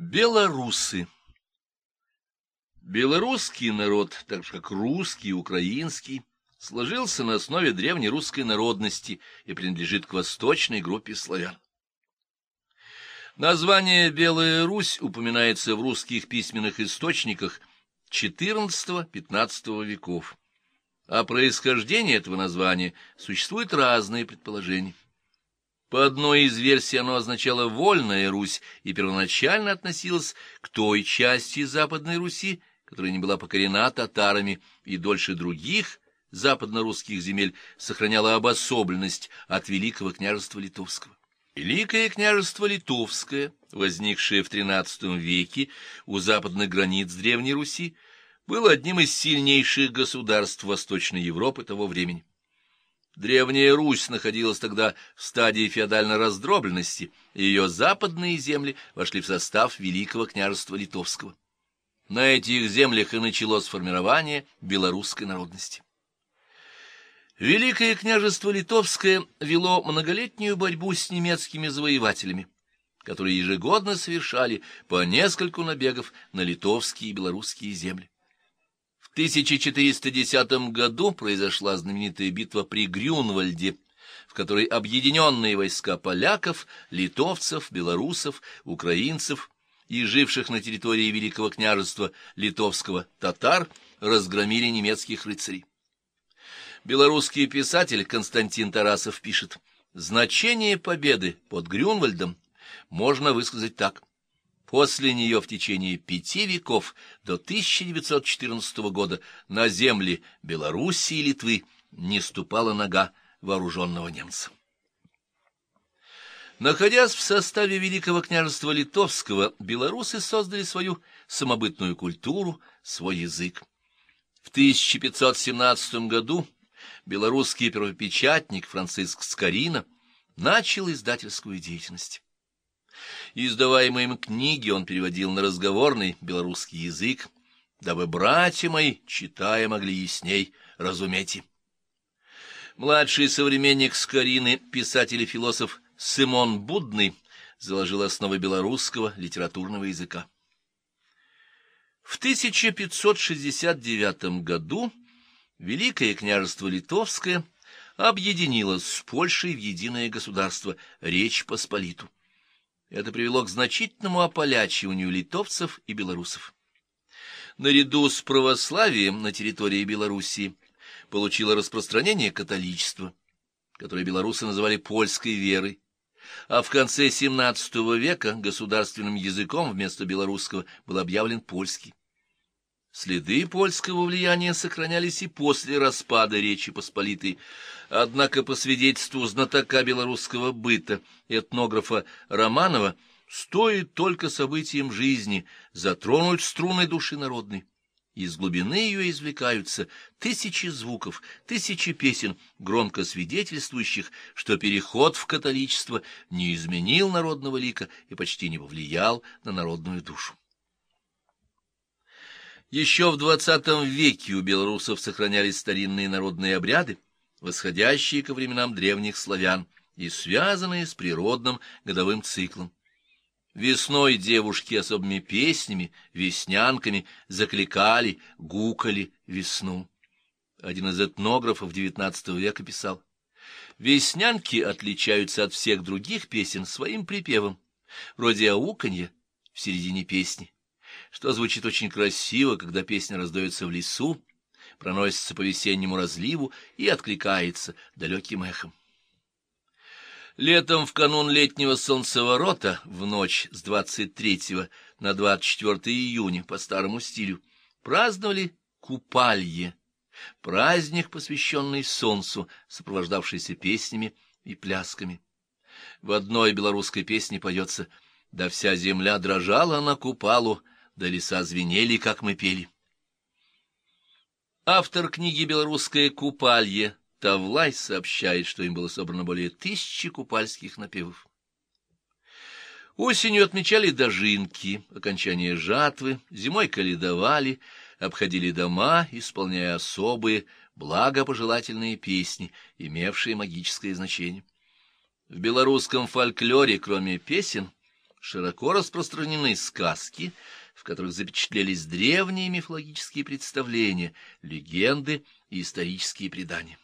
Белорусы Белорусский народ, так же как русский и украинский, сложился на основе древнерусской народности и принадлежит к восточной группе славян. Название «Белая Русь» упоминается в русских письменных источниках XIV-XV веков. О происхождении этого названия существуют разные предположения. По одной из версий оно означало «вольная Русь» и первоначально относилось к той части Западной Руси, которая не была покорена татарами и дольше других западно-русских земель сохраняла обособленность от Великого княжества Литовского. Великое княжество Литовское, возникшее в XIII веке у западных границ Древней Руси, было одним из сильнейших государств Восточной Европы того времени. Древняя Русь находилась тогда в стадии феодальной раздробленности, и ее западные земли вошли в состав Великого княжества Литовского. На этих землях и началось формирование белорусской народности. Великое княжество Литовское вело многолетнюю борьбу с немецкими завоевателями, которые ежегодно совершали по нескольку набегов на литовские и белорусские земли. 1410 году произошла знаменитая битва при Грюнвальде, в которой объединенные войска поляков, литовцев, белорусов, украинцев и живших на территории Великого княжества литовского татар разгромили немецких рыцарей. Белорусский писатель Константин Тарасов пишет, «Значение победы под Грюнвальдом можно высказать так. После нее в течение пяти веков до 1914 года на земли Белоруссии и Литвы не ступала нога вооруженного немца. Находясь в составе Великого княжества Литовского, белорусы создали свою самобытную культуру, свой язык. В 1517 году белорусский первопечатник Франциск Скорина начал издательскую деятельность. Издаваемые им книги он переводил на разговорный белорусский язык, дабы братья мои, читая, могли ясней разуметь. Младший современник Скорины, писатель и философ Симон Будный, заложил основы белорусского литературного языка. В 1569 году Великое княжество Литовское объединилось с Польшей в единое государство Речь Посполиту. Это привело к значительному ополячиванию литовцев и белорусов. Наряду с православием на территории Белоруссии получило распространение католичество, которое белорусы называли польской верой, а в конце XVII века государственным языком вместо белорусского был объявлен польский. Следы польского влияния сохранялись и после распада Речи Посполитой, однако по свидетельству знатока белорусского быта, этнографа Романова, стоит только событиям жизни затронуть струны души народной. Из глубины ее извлекаются тысячи звуков, тысячи песен, громко свидетельствующих, что переход в католичество не изменил народного лика и почти не повлиял на народную душу. Еще в двадцатом веке у белорусов сохранялись старинные народные обряды, восходящие ко временам древних славян и связанные с природным годовым циклом. Весной девушки особыми песнями, веснянками закликали, гукали весну. Один из этнографов XIX века писал, «Веснянки отличаются от всех других песен своим припевом, вроде ауканья в середине песни что звучит очень красиво, когда песня раздается в лесу, проносится по весеннему разливу и откликается далеким эхом. Летом в канун летнего солнцеворота, в ночь с 23 на 24 июня по старому стилю, праздновали Купалье, праздник, посвященный солнцу, сопровождавшийся песнями и плясками. В одной белорусской песне поется «Да вся земля дрожала на Купалу, да леса звенели, как мы пели. Автор книги «Белорусское купалье» Тавлай сообщает, что им было собрано более тысячи купальских напевов. Осенью отмечали дожинки, окончание жатвы, зимой каледовали, обходили дома, исполняя особые, благопожелательные песни, имевшие магическое значение. В белорусском фольклоре, кроме песен, широко распространены сказки, в которых запечатлелись древние мифологические представления, легенды и исторические предания.